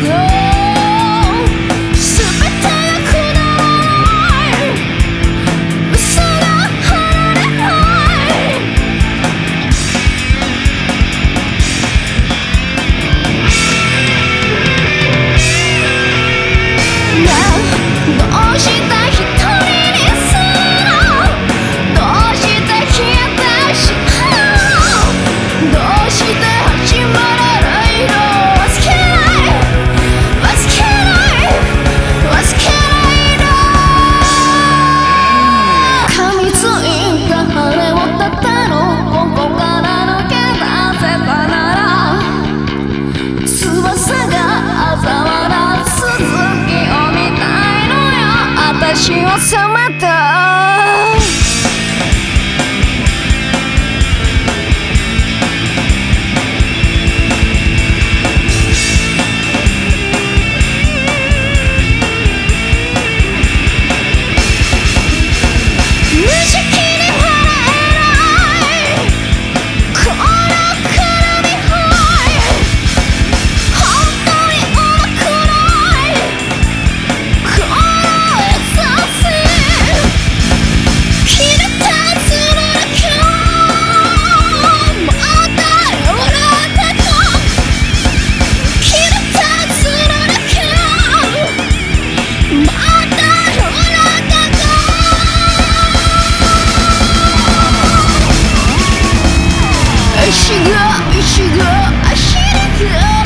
go! 足をさまた一起喝一起喝 i 是个